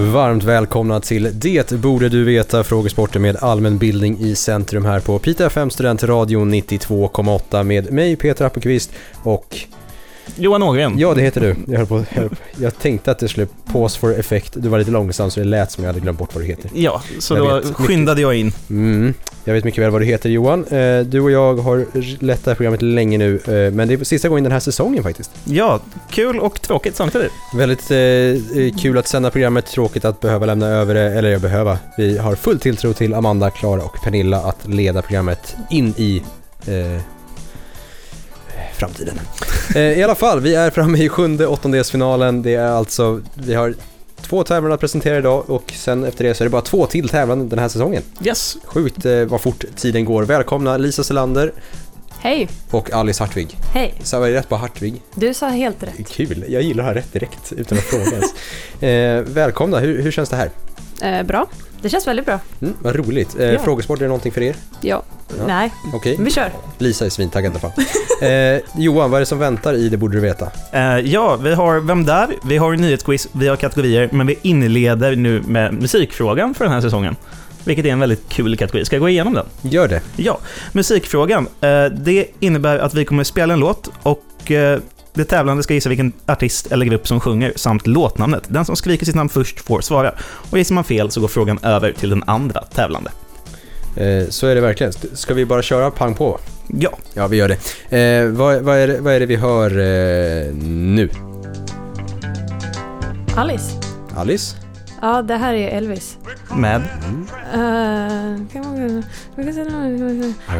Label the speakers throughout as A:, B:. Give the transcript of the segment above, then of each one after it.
A: Varmt välkomna till Det borde du veta, frågesporten med allmänbildning i centrum här på Piteå FM Studentradio 92,8 med mig Peter Appelqvist och
B: Johan Ågren.
A: ja det heter du. Jag, höll på, jag, tänkte att det skulle pause for effect, du var lite långsam så det lät som jag hade glömt bort vad du heter.
B: Ja, så
A: Jag
B: då skyndade jag in.
A: Mm. Jag vet mycket väl vad du heter Johan. Eh, Du och jag har lett det här programmet länge nu, eh, men det är sista gången den här säsongen faktiskt.
B: Ja, kul och tråkigt samtidigt.
A: Väldigt eh, kul att sända programmet, tråkigt att behöva lämna över det, eller jag behöva. Vi har full tilltro till Amanda, Klara och Pernilla att leda programmet in i eh, framtiden. Eh, I alla fall, vi är framme i sjunde åttondelsfinalen. Det är alltså, vi har två tävlande att presentera idag och sen efter det så är det bara två till tävlande den här säsongen.
B: Yes.
A: Sjukt eh, vad fort tiden går. Välkomna Lisa Selander
C: Hej,
A: och Alice Hartvig.
C: hej.
A: Sa jag rätt på Hartvig?
C: Du sa helt rätt.
A: Kul, jag gillar att ha rätt direkt utan att fråga ens. Eh, välkomna, hur, hur känns det här?
C: Eh, bra. Det känns väldigt bra.
A: Mm, vad roligt. Eh,
C: Ja.
A: Frågesport, är det någonting för er?
C: Ja.
A: Ja.
C: Nej,
A: Okej.
C: vi kör.
A: Lisa är svintaggad i alla fall. Eh, Johan, vad är det som väntar i Det borde du veta?
B: Eh, ja, vi har Vem där? Vi har nyhetsquiz, vi har kategorier, men vi inleder nu med musikfrågan för den här säsongen. Vilket är en väldigt kul kategori. Ska jag gå igenom den?
A: Gör det.
B: Ja, musikfrågan. Eh, det innebär att vi kommer spela en låt och det tävlande ska gissa vilken artist eller grupp som sjunger samt låtnamnet. Den som skriker sitt namn först får svara. Och gissar man fel så går frågan över till den andra tävlande.
A: Eh, så är det verkligen. Ska vi bara köra pang på?
B: Ja,
A: Ja, vi gör det. Eh, vad, vad, är det vad är det vi hör eh, nu?
C: Alice.
A: Alice?
C: Ja, det här är Elvis.
B: med
C: Uh,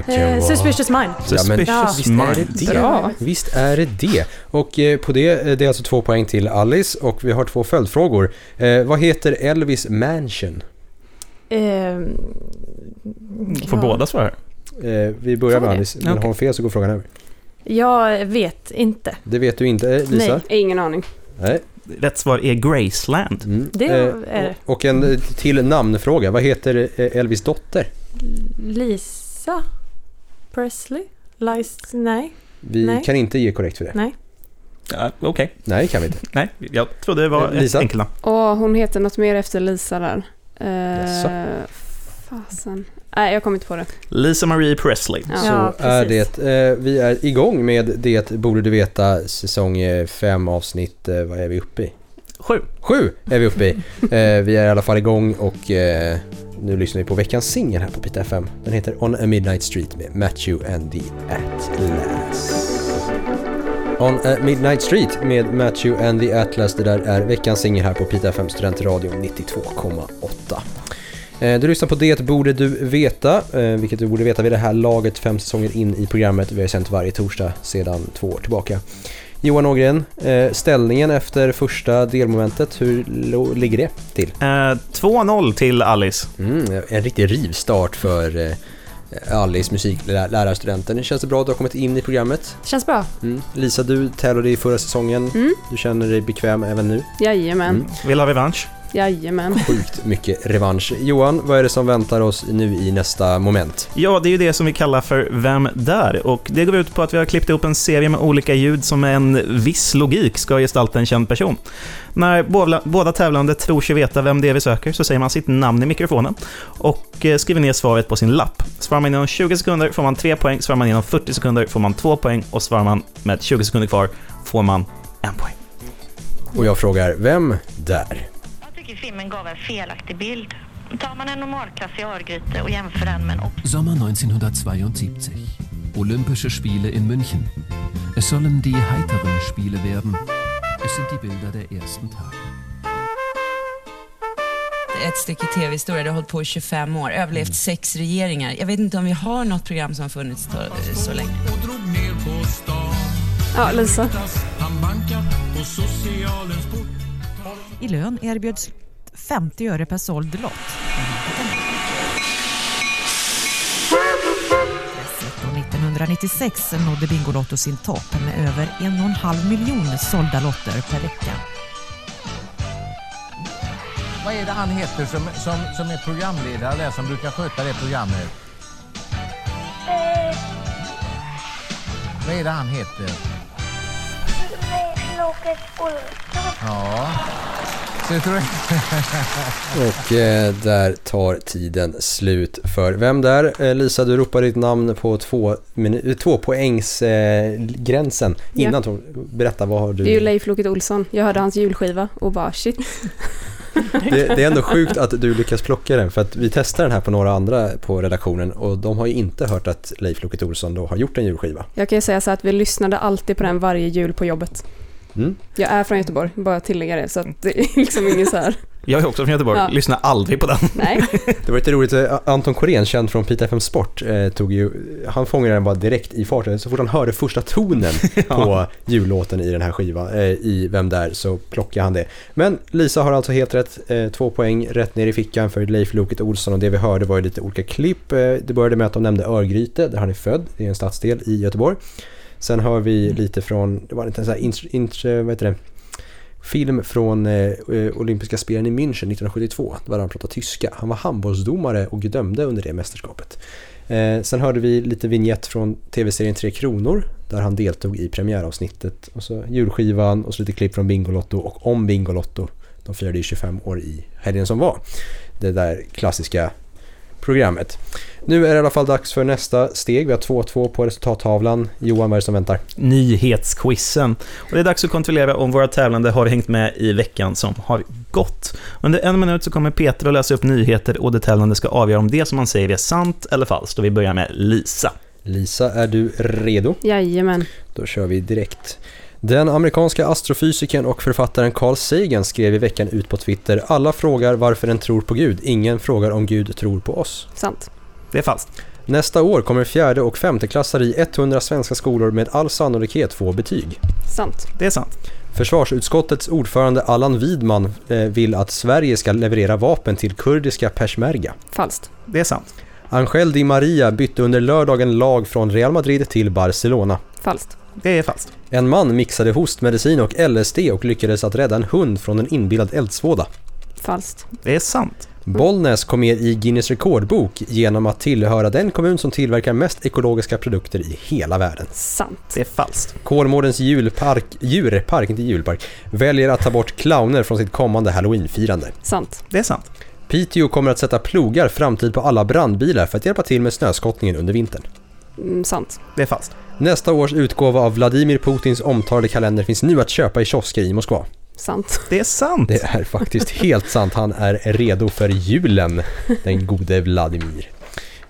C: uh, Suspicious Mind.
A: Ja, men
B: Suspicious
A: visst är det
B: Mind.
A: det.
C: Bra.
A: Visst är det det. Och eh, på det, eh, det är alltså två poäng till Alice och vi har två följdfrågor. Eh, vad heter Elvis Mansion?
C: Ehm,
B: Får
C: ja.
B: båda svara?
A: Eh, vi börjar med? Alice, men
B: Okej.
A: har hon fel så går frågan över.
C: Jag vet inte.
A: Det vet du inte, eh, Lisa?
C: Nej, ingen aning.
A: Nej.
B: Rätt svar är Graceland.
A: Mm.
C: Det
A: Eh,
C: är.
A: Och en eh, till namnfråga. Vad heter eh, Elvis dotter?
C: Lisa Presley? Lice? Nej.
A: Vi
C: Nej.
A: kan inte ge korrekt för det.
C: Nej.
B: Ja, Okej,
A: Nej, det kan vi inte.
B: nej, jag trodde det var
A: Eh, Lisa?
B: ett enkelt namn.
D: Hon heter något mer efter Lisa där.
A: Jaså?
D: Fasen. Nej, jag kommer inte på det.
B: Lisa Marie Presley.
D: Ja.
A: Så
C: Ja,
A: är det. Eh, vi är igång med Det borde du veta säsong 5 avsnitt, eh, vad är vi uppe i?
B: Sju.
A: Sju är vi uppe i. Eh, vi är i alla fall igång och eh, nu lyssnar vi på veckans singel här på Pita FM. Den heter On a Midnight Street med Matthew and the Atlas. On a Midnight Street med Matthew and the Atlas. Det där är veckans singel här på Pita FM Studentradio 92,8. Eh, Du lyssnar på Det borde du veta, eh, vilket du borde veta vid det här laget fem säsonger in i programmet. Vi har sänt varje torsdag sedan två år tillbaka. Johan Ågren, eh, ställningen efter första delmomentet, hur ligger det till?
B: Eh, 2-0 till Alice.
A: Mm, en riktig rivstart för Alice, musiklärarstudenten. Känns det bra att du har kommit in i programmet?
C: Känns bra.
A: Mm. Lisa, du tävlade i förra säsongen.
D: Mm.
A: Du känner dig bekväm även nu?
D: Jajamän.
A: Mm.
B: Vill ha revansch?
D: Jajamän.
A: Sjukt mycket revansch. Johan, vad är det som väntar oss nu i nästa moment?
B: Ja, det är ju det som vi kallar för Vem där? Och det går ut på att vi har klippt ihop en serie med olika ljud som med en viss logik ska gestalta en känd person. När båda, båda tävlande tror sig veta vem det är vi söker så säger man sitt namn i mikrofonen och eh, skriver ner svaret på sin lapp. Svarar man inom 20 sekunder får man 3 poäng, svarar man inom 40 sekunder får man 2 poäng och svarar man med 20 sekunder kvar får man en poäng.
A: Och jag frågar, vem där?
E: Filmen gav en felaktig bild. Tar man en normalklassig Örgryte och jämför den med en
F: Sommer 1972. Olympische Spiele in München. Es sollen die heiteren Spiele werden. Es sind die Bilder der ersten Tage.
G: ett stycke tv-historia. Det har hållit på i 25 år, överlevt sex regeringar. Jag vet inte om vi har något program som har funnits så, så länge.
D: Ja, Lisa.
H: I lön erbjöds 50 öre per såld lott. Dessutom 1996 nådde Bingolotto sin topp med över en och en halv miljon sålda lotter per vecka.
I: Vad är det han heter som, som, som är programledare där som brukar sköta det programmet? Vad är det han heter? Ja. Jag.
A: Och eh, där tar tiden slut för vem där? Eh, Lisa, du ropar ditt namn på två, minu- två poängs eh, gränsen.
D: Ja.
A: Innan, berätta vad har du?
D: Det är ju Leif Loket Olsson. Jag hörde hans julskiva och bara shit.
A: Det, det är ändå sjukt att du lyckas plocka den för att vi testar den här på några andra på redaktionen och de har ju inte hört att Leif Loket Olsson då har gjort en julskiva.
D: Jag kan ju säga så att vi lyssnade alltid på den varje jul på jobbet.
A: Mm.
D: Jag är från Göteborg, bara tillägga det. Så att det är liksom ingen så här...
B: Jag är också från Göteborg,
D: Ja.
B: lyssnar aldrig på den.
D: Nej.
A: Det var lite roligt, eh, Anton Korén, känd från Pita FM Sport, eh, tog ju, han fångade den bara direkt i farten. Så fort han hörde första tonen på jullåten i den här skivan, eh, i Vem där, så plockade han det. Men Lisa har alltså helt rätt, eh, två poäng rätt ner i fickan för Leif Loket Olsson och det vi hörde var ju lite olika klipp. Det började med att de nämnde Örgryte, där han är född, det är en stadsdel i Göteborg. Sen hör vi lite från, det var en sån här, int, int, vad heter det? Film från eh, eh, olympiska spelen i München 1972, där han pratade tyska. Han var handbollsdomare och dömde under det mästerskapet. Eh, sen hörde vi lite vignett från tv-serien Tre Kronor, där han deltog i premiäravsnittet. Och så julskivan och så lite klipp från Bingolotto och om Bingolotto. De firade ju 25 år i helgen som var. Det där klassiska programmet. Nu är det i alla fall dags för nästa steg. Vi har 2-2 på resultattavlan. Johan, vad är det som väntar?
B: Nyhetsquizen. Och det är dags att kontrollera om våra tävlande har hängt med i veckan som har gått. Under en minut så kommer Peter att läsa upp nyheter och de tävlande ska avgöra om det som man säger är sant eller falskt. Och vi börjar med Lisa.
A: Lisa, är du redo?
D: Jajamän.
A: Då kör vi direkt. Den amerikanska astrofysikern och författaren Carl Sagan skrev i veckan ut på Twitter Alla frågar varför den tror på Gud, ingen frågar om Gud tror på oss.
D: Sant.
B: Det är falskt.
A: Nästa år kommer fjärde och femteklassare i 100 svenska skolor med all sannolikhet få betyg.
D: Sant.
B: Det är sant.
A: Försvarsutskottets ordförande Allan Widman eh, vill att Sverige ska leverera vapen till kurdiska peshmerga.
D: Falskt.
B: Det är sant.
A: Angel Di Maria bytte under lördagen lag från Real Madrid till Barcelona.
D: Falskt.
B: Det är falskt.
A: En man mixade hostmedicin och LSD och lyckades att rädda en hund från en inbillad eldsvåda.
D: Falskt.
B: Det är sant.
A: Bollnäs kom med i Guinness rekordbok genom att tillhöra den kommun som tillverkar mest ekologiska produkter i hela världen.
D: Sant.
B: Det är falskt.
A: Kolmårdens julpark, djurpark, inte julpark, väljer att ta bort clowner från sitt kommande halloweenfirande.
D: Sant.
B: Det är sant.
A: Piteå kommer att sätta plogar framtid på alla brandbilar för att hjälpa till med snöskottningen under vintern.
D: Mm, sant.
B: Det är falskt.
A: Nästa års utgåva av Vladimir Putins omtalade kalender finns nu att köpa i kiosker i Moskva.
D: Sant.
B: Det är sant.
A: Det är faktiskt helt sant. Han är redo för julen, den gode Vladimir.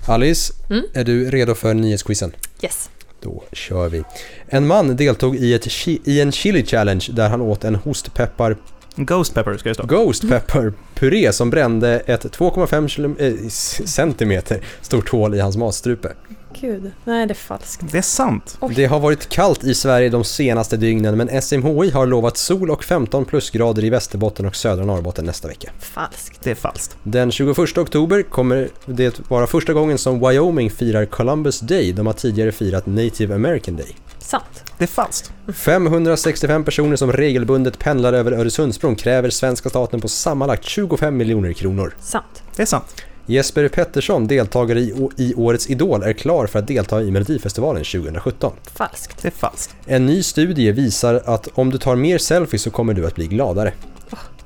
A: Alice,
C: Mm.
A: är du redo för nyhetsquizen?
C: Yes.
A: Då kör vi. En man deltog i, ett, chi- i en chili challenge där han åt en hostpeppar
B: Ghost pepper ska det stå.
A: Ghost pepper puré som brände ett 2,5 kilo- eh, centimeter stort hål i hans matstrupe.
C: Gud. Nej, det är falskt.
B: Det är sant.
A: Det har varit kallt i Sverige de senaste dygnen men SMHI har lovat sol och 15 plusgrader i Västerbotten och södra Norrbotten nästa vecka.
C: Falskt.
B: Det är falskt.
A: Den 21 oktober kommer det vara första gången som Wyoming firar Columbus Day. De har tidigare firat Native American Day.
C: Sant.
B: Det är falskt.
A: 565 personer som regelbundet pendlar över Öresundsbron kräver svenska staten på sammanlagt 25 miljoner kronor.
C: Sant.
B: Det är sant.
A: Jesper Pettersson, deltagare i, i årets Idol, är klar för att delta i Melodifestivalen 2017.
C: Falskt.
B: Det är falskt.
A: En ny studie visar att om du tar mer selfies så kommer du att bli gladare.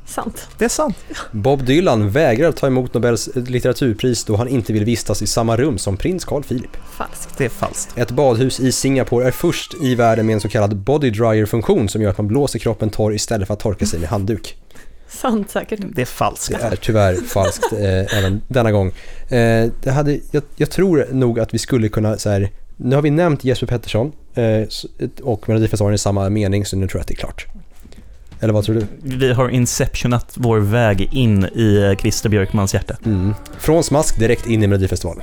C: Sant.
B: Det är sant.
A: Bob Dylan vägrar ta emot Nobels litteraturpris då han inte vill vistas i samma rum som prins Carl Philip.
C: Falskt.
B: Det är falskt.
A: Ett badhus i Singapore är först i världen med en så kallad body dryer-funktion som gör att man blåser kroppen torr istället för att torka sig med handduk.
C: Sant säkert.
B: Det är falskt.
A: Det är tyvärr falskt eh, även denna gång. Eh, det hade, jag, jag tror nog att vi skulle kunna så här, nu har vi nämnt Jesper Pettersson eh, och Melodifestivalen i samma mening så nu tror jag att det är klart. Eller vad tror du?
B: Vi har inceptionat vår väg in i eh, Christer Björkmans hjärta.
A: Mm. Från smask direkt in i Melodifestivalen.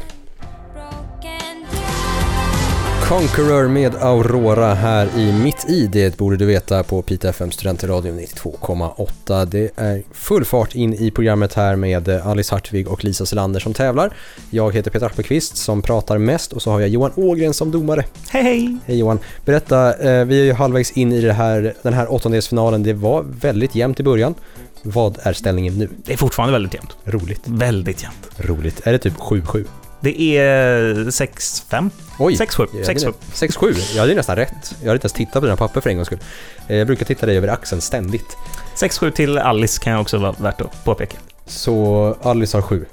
A: Conqueror med Aurora här i Mitt i det borde du veta på Pita FM Studentradion 92,8. Det är full fart in i programmet här med Alice Hartvig och Lisa Selander som tävlar. Jag heter Peter Appelqvist som pratar mest och så har jag Johan Ågren som domare.
B: Hej hej!
A: Hej Johan! Berätta, eh, vi är ju halvvägs in i det här, den här åttondelsfinalen. Det var väldigt jämnt i början. Vad är ställningen nu?
B: Det är fortfarande väldigt jämnt.
A: Roligt.
B: Väldigt jämnt.
A: Roligt. Är det typ 7-7?
B: Det är 6-5.
A: Oj!
B: 6-7. 6-7.
A: 6-7? Jag hade ju nästan rätt. Jag hade inte ens tittat på dina papper för en gångs skull. Eh, Jag brukar titta dig över axeln ständigt.
B: 6-7 till Alice kan jag också vara värt att påpeka.
A: Så Alice har 7?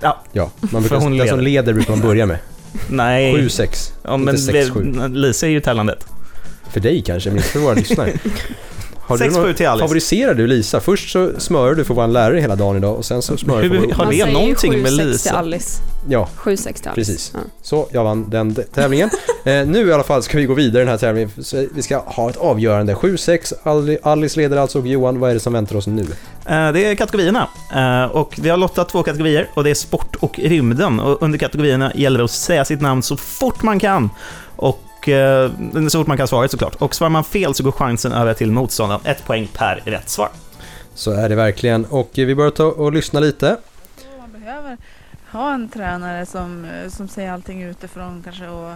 B: Ja.
A: Ja, man brukar,
B: hon
A: den som
B: leder.
A: leder brukar man börja med.
B: Nej.
A: 7-6,
B: Ja, men
A: inte 6-7.
B: Lisa är ju tävlandet.
A: För dig kanske, men inte för våra lyssnare. Har du
B: 6-7
A: någon-
B: till Alice.
A: Favoriserar du Lisa? Först så smörar du för vår lärare hela dagen idag och sen så smörar du för vår...
B: har det någonting med
D: 7-6 till
B: Lisa?
D: Alice.
A: Ja,
D: 7-6 till Alice.
A: precis.
D: Ja.
A: Så, jag vann den tävlingen. eh, nu i alla fall ska vi gå vidare i den här tävlingen. Så vi ska ha ett avgörande. 7-6, Ali- Alice leder alltså och Johan, vad är det som väntar oss nu?
B: Eh, Det är kategorierna. Eh, Och vi har lottat två kategorier och det är sport och rymden. Och under kategorierna gäller det att säga sitt namn så fort man kan. Och eh, så fort man kan svaret såklart. Och svarar man fel så går chansen över till motståndaren. Ett poäng per rätt svar.
A: Så är det verkligen. Och eh, vi börjar ta och lyssna lite.
J: Man behöver ha en tränare som, som ser allting utifrån kanske och,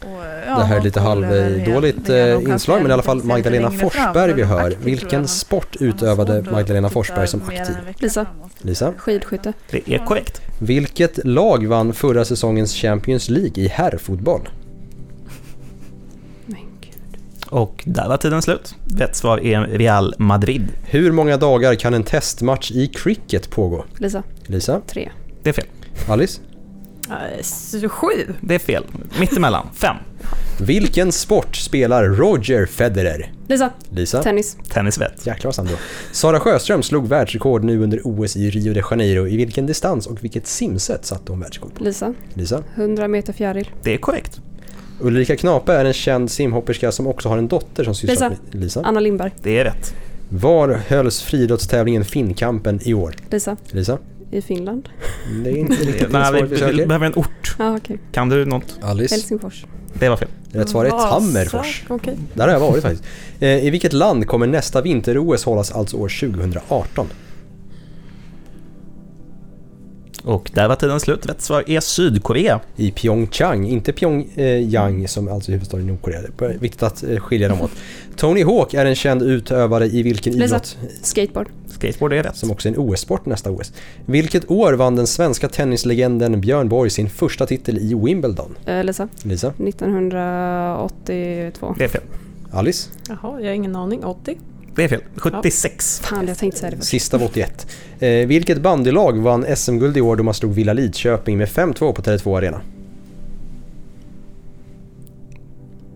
J: och ja,
A: det här är lite halvdåligt eh, inslag, men i alla fall Magdalena. Forsberg vi hör. Vilken sport utövade Magdalena Forsberg som aktiv?
D: Lisa.
A: Lisa?
D: Skidskytte.
B: Det är korrekt.
A: Vilket lag vann förra säsongens Champions League i herrfotboll?
B: Och där var tiden slut. Rätt svar är Real Madrid.
A: Hur många dagar kan en testmatch i cricket pågå?
D: Lisa.
A: Lisa?
D: Tre.
B: Det är fel.
A: Alice?
C: Eh, Sju.
B: Det är fel. Mittemellan. Fem.
A: Vilken sport spelar Roger Federer?
D: Lisa.
A: Lisa?
D: Tennis.
B: Tennis rätt.
A: Jäklar vad snabb. Sara Sjöström slog världsrekord nu under OS i Rio de Janeiro. I vilken distans och vilket simsätt satte hon världsrekord på?
D: Lisa.
A: Lisa?
D: 100 meter fjäril.
B: Det är korrekt.
A: Ulrika Knape är en känd simhopperska som också har en dotter som sysslar
D: Lisa.
A: med... Lisa?
D: Anna Lindberg.
B: Det är rätt.
A: Var hölls friidrottstävlingen Finnkampen i år?
D: Lisa.
A: Lisa?
D: I Finland.
A: Det är inte riktigt
B: Nej, vi,
A: vi
B: vi behöver en ort.
D: Ja, okej.
B: Kan du något?
A: Alice?
D: Helsingfors.
B: Det var fel.
A: Rätt svar är. Tammerfors.
C: Okej.
A: Där har jag varit faktiskt. Eh, I vilket land kommer nästa vinter-OS hållas alltså år 2018?
B: Och där var tiden slut. Rätt svar är Sydkorea.
A: I Pyeongchang, inte Pyongyang som alltså är huvudstaden i Nordkorea. Det är viktigt att eh, skilja dem åt. Tony Hawk är en känd utövare i vilken
D: Lisa.
A: idrott?
D: Skateboard.
B: Skateboard är rätt.
A: Som också är en OS-sport nästa OS. Vilket år vann den svenska tennislegenden Björn Borg sin första titel i Wimbledon?
D: Eh, Lisa.
A: Lisa?
D: 1982.
B: Det är fel.
A: Alice?
C: Jaha, jag har ingen aning. 80?
B: Det är fel. 76.
D: Fan, jag tänkte säga det först.
A: Sista av 81. Eh, vilket bandylag vann SM-guld i år då man slog Villa Lidköping med 5-2 på Tele2 Arena?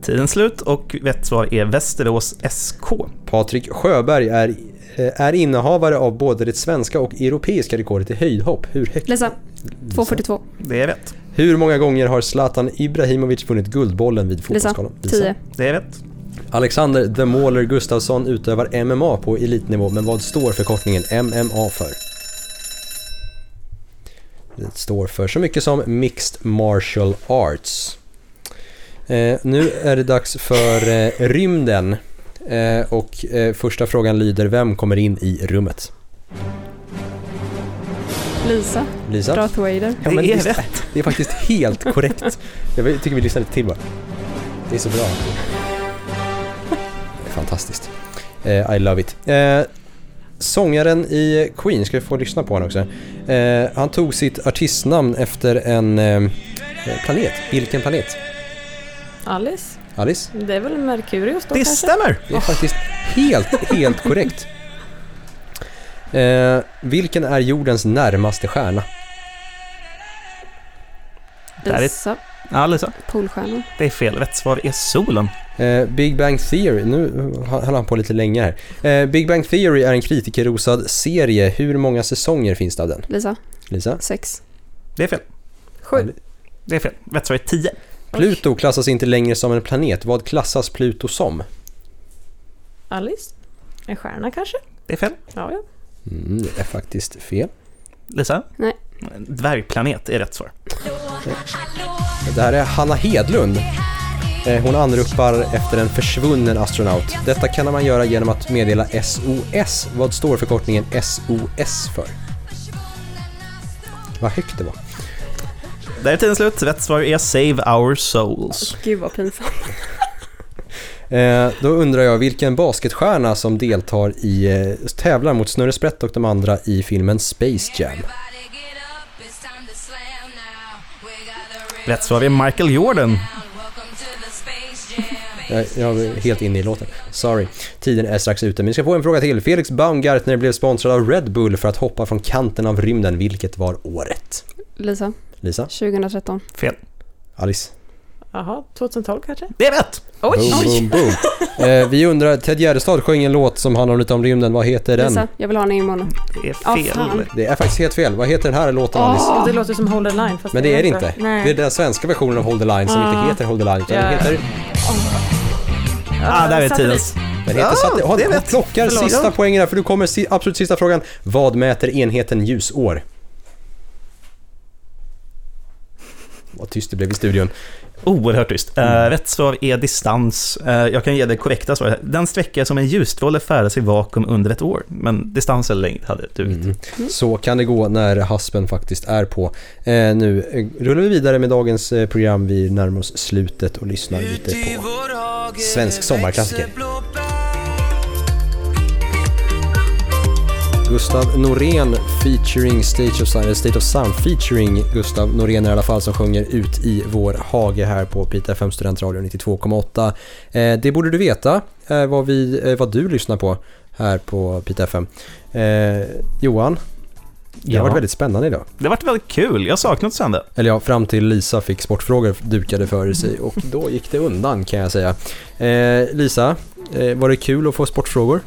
B: Tiden slut och rätt svar är Västerås SK.
A: Patrik Sjöberg är, eh, är innehavare av både det svenska och europeiska rekordet i höjdhopp. Hur högt?
D: Lisa. 242.
B: Det är rätt.
A: Hur många gånger har Zlatan Ibrahimovic vunnit Guldbollen vid. Fotbollsgalan?
D: 10.
B: Det är rätt.
A: Alexander The Mauler Gustafsson utövar MMA på elitnivå, men vad står förkortningen MMA för? Det står för så mycket som Mixed Martial Arts. Eh, nu är det dags för eh, rymden. Eh, och eh, första frågan lyder, vem kommer in i rummet?
D: Lisa.
A: Lisa?
D: Darth Vader.
A: Ja, men
B: Det är
A: visst,
B: rätt.
A: Det är faktiskt helt korrekt. Jag tycker vi lyssnar lite till bara. Det är så bra. Det fantastiskt. Eh, I love it. Eh, sångaren i Queen, ska vi få lyssna på honom också. Eh, han tog sitt artistnamn efter en eh, planet. Vilken planet?
C: Alice?
A: Alice?
C: Det är väl Merkurius då
B: Det
C: kanske?
B: stämmer!
A: Det är faktiskt helt, helt korrekt. Eh, vilken är jordens närmaste stjärna?
B: Där är-. Ja, Lisa.
D: Polstjärnan.
B: Det är fel. Rätt svar är solen.
A: Eh, Big Bang Theory, nu höll han på lite länge här. Eh, Big Bang Theory är en kritikerrosad serie. Hur många säsonger finns det av den?
D: Lisa.
A: Lisa?
D: Sex.
B: Det är fel.
C: Sju.
B: Det är fel. Rätt svar är 10.
A: Pluto klassas inte längre som en planet. Vad klassas Pluto som?
C: Alice? En stjärna kanske?
B: Det är fel.
C: Ja, ja.
A: Mm, det är faktiskt fel.
B: Lisa?
D: Nej.
B: Dvärgplanet är rätt svar.
A: Det här är Hanna Hedlund. Eh, Hon anropar efter en försvunnen astronaut. Detta kan man göra genom att meddela SOS. Vad står förkortningen SOS för? Vad högt det var.
B: Där är tiden slut. Rätt svar är Save Our Souls.
D: Gud vad pinsamt.
A: Eh, då undrar jag vilken basketstjärna som deltar i, eh, tävlar mot Snurre Sprätt och de andra i filmen Space Jam.
B: Rätt svar är Michael Jordan.
A: Jag, jag är helt inne i låten. Sorry. Tiden är strax ute, men vi ska få en fråga till. Felix Baumgartner blev sponsrad av Red Bull för att hoppa från kanten av rymden. Vilket var året?
D: Lisa,
A: Lisa?
D: 2013.
B: Fel.
A: Alice?
C: Jaha, 2012 kanske?
B: Det är rätt!
C: Oj!
A: Boom, boom, boom. Eh, vi undrar, Ted Gärdestad sjöng en låt som handlar lite om rymden. Vad heter den?
D: Lisa, jag vill ha den imorgon.
B: Det är fel.
D: fan.
A: Det är faktiskt helt fel. Vad heter den här låten, Alice?
C: Åh, det låter som Hold the line. Fast
A: Men det är det inte.
C: Nej.
A: Det är den svenska versionen av Hold the Line som inte
C: Ah.
A: heter Hold the Line. Utan den
C: Ja.
A: heter...
B: Ah, där är tidens.
A: Den heter
B: Ja,
A: satellit.
B: det rätt.
A: plockar
B: Förlåt.
A: sista poängen här för du kommer si- absolut sista frågan. Vad mäter enheten ljusår? Vad tyst det blev i studion.
B: Oerhört tyst. Eh,
A: Mm.
B: rätt svar är distans. Eh, jag kan ge det korrekta svaret. Den sträcka som en ljusstråle färdas i vakuum under ett år. Men distans eller längd hade dugit.
A: Mm. Så kan det gå när haspen faktiskt är på. Eh, nu rullar vi vidare med dagens program. Vi närmar oss slutet och lyssnar lite på svensk sommarklassiker. Gustav Norén featuring State of, Sound, State of Sound featuring Gustav Norén i alla fall som sjunger ut i vår hage här på Pita FM Studentradio 92,8. Eh, det borde du veta är vad, vi, eh, vad du lyssnar på här på Pita FM. Eh, Johan, det
B: Ja.
A: har varit väldigt spännande idag.
B: Det har varit väldigt kul. Jag har saknat sända.
A: Eller ja, fram till Lisa fick sportfrågor dukade för sig och då gick det undan kan jag säga. Eh, Lisa, eh, var det kul att få sportfrågor?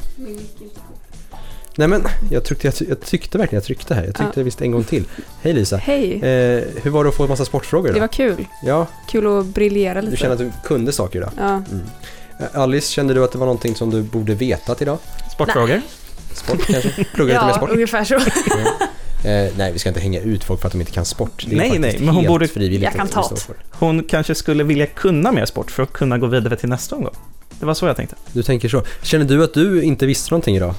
A: Nej men, jag, tryckte, jag, jag tyckte verkligen jag tryckte här. Jag tryckte
D: Ja.
A: visst en gång till. Hej Lisa.
D: Hej,
A: Eh, hur var det att få en massa sportfrågor
D: det
A: då?
D: var kul.
A: Ja,
D: Kul att briljera lite.
A: du kände att du kunde saker idag?
D: Ja.
A: Mm. Eh, Alice, kände du att det var någonting som du borde vetat idag?
B: Sportfrågor.
A: Sport kanske? Plugga lite mer
C: Ja,
A: sport?
C: ungefär så.
A: Eh, nej, vi ska inte hänga ut folk för att de inte kan sport. Det är
B: Nej, nej, men hon borde-
A: frivilligt
C: Jag kan ta det.
A: det.
B: Hon kanske skulle vilja kunna mer sport för att kunna gå vidare till nästa omgång. Det var så jag tänkte.
A: Du tänker så. Känner du att du inte visste någonting idag?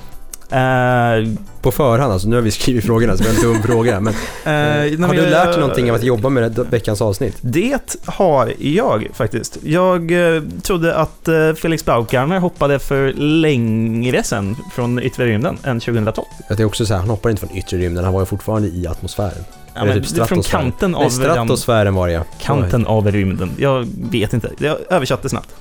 B: Eh,
A: På förhand alltså, nu har vi skrivit frågorna så det var en dum fråga. Men,
B: när
A: har du lärt dig någonting av att jobba med det, veckans avsnitt?
B: Det har jag faktiskt. Jag eh, trodde att Felix Baumgartner hoppade för längre sedan från yttre rymden än 2012.
A: Att det är också så här, han hoppar inte från yttre rymden, han var ju fortfarande i atmosfären.
B: Ja, men
A: typ
B: det är från kanten
A: Nej,
B: av
A: stratosfären var det ja.
B: Kanten av rymden. Jag vet inte. Jag översatte snabbt.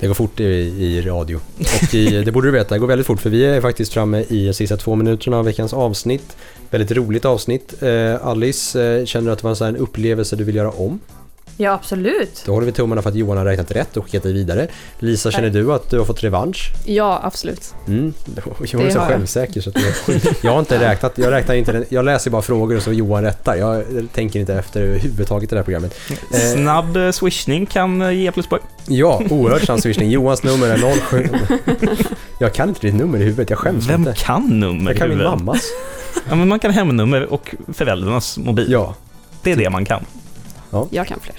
A: Det går fort i, i radio. Och i, det borde du veta, det går väldigt fort för vi är faktiskt framme i sista två minuterna av veckans avsnitt. Väldigt roligt avsnitt. Eh, Alice, eh, känner du att det var en, en upplevelse du vill göra om?
C: Ja, absolut.
A: Då håller vi tummarna för att Johan har räknat rätt och skickat dig vidare. Lisa, känner du att du har fått revansch?
D: Ja, absolut.
A: Mm. Jag är så självsäker så att jag, jag har inte räknat, jag räknar inte, jag läser bara frågor och så Johan rättar. Jag tänker inte efter överhuvudtaget i det här programmet. Eh,
B: Snabb eh, swishning kan eh, ge pluspoäng.
A: Ja, oerhört snabb swishning. Johans nummer är 07... Jag kan inte ditt nummer i huvudet, jag skäms
B: Vem
A: inte.
B: kan nummer
A: Jag kan
B: i
A: min
B: huvudet?
A: mammas.
B: Ja, men man kan hemnummer och föräldrarnas mobil.
A: Ja.
B: Det är det man kan.
D: Jag kan fler.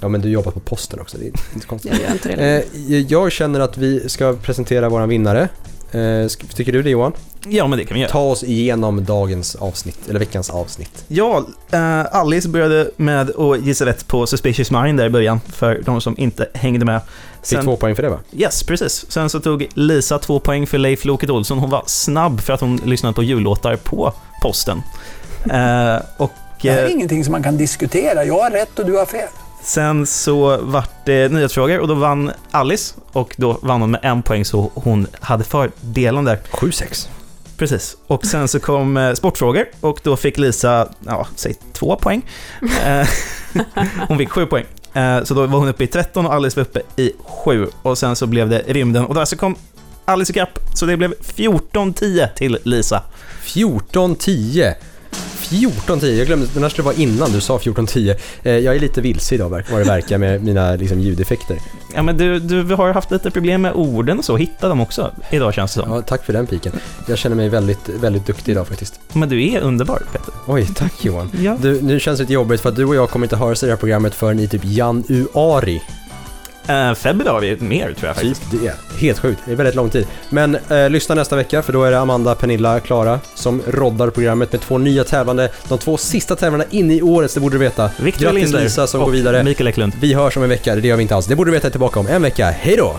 A: Ja, men du jobbar på posten också, det är inte konstigt.
D: Jag gör inte det längre.
A: Eh, jag känner att vi ska presentera våran vinnare. Eh, tycker du det Johan?
B: Ja, men det kan vi göra.
A: Ta oss igenom dagens avsnitt, eller veckans avsnitt.
B: Ja, eh, Alice började med att gissa rätt på Suspicious Mind där i början, för de som inte hängde med.
A: Fick två poäng för det va?
B: Yes, precis. Sen så tog Lisa två poäng för Leif Loket Olsson. Hon var snabb för att hon lyssnade på jullåtar på posten. Eh, och
K: Det här är
B: eh,
K: ingenting som man kan diskutera. Jag har rätt och du har fel.
B: sen så vart det nyhetsfrågor och då vann Alice och då vann hon med en poäng så hon hade fördelen där.
A: 7-6.
B: Precis. Och sen så kom eh, sportfrågor och då fick Lisa, ja, säg två poäng. Eh, hon fick sju poäng. Så då var hon uppe i 13 och Alice var uppe i 7. Och sen så blev det rymden och där så kom Alice ikapp. Så det blev 14-10 till Lisa.
A: 14-10. 14.10, jag glömde, den här skulle vara innan du sa 14.10. Eh, jag är lite vilse idag vad det verkar med mina liksom, ljudeffekter.
B: Ja, men du, du har haft lite problem med orden och så. Hitta dem också idag känns det som.
A: Ja, tack för den piken. Jag känner mig väldigt, väldigt duktig idag faktiskt.
B: Men du är underbar, Peter.
A: Oj, tack Johan.
B: Ja.
A: Du, nu känns det lite jobbigt för att du och jag kommer inte höras i det här programmet förrän i typ januari.
B: Uh, februari mer, tror jag faktiskt.
A: Typ det. Helt sjukt. Det är väldigt lång tid. Men eh, lyssna nästa vecka för då är det Amanda, Pernilla, Klara som roddar programmet med två nya tävlande. De två sista tävlarna in i årets, det borde du veta.
B: Victor
A: Grattis
B: Linder
A: Lisa som
B: och
A: går vidare.
B: Mikael Eklund.
A: Vi hörs om en vecka, det gör vi inte alls. Det borde du veta tillbaka om en vecka. Hej då!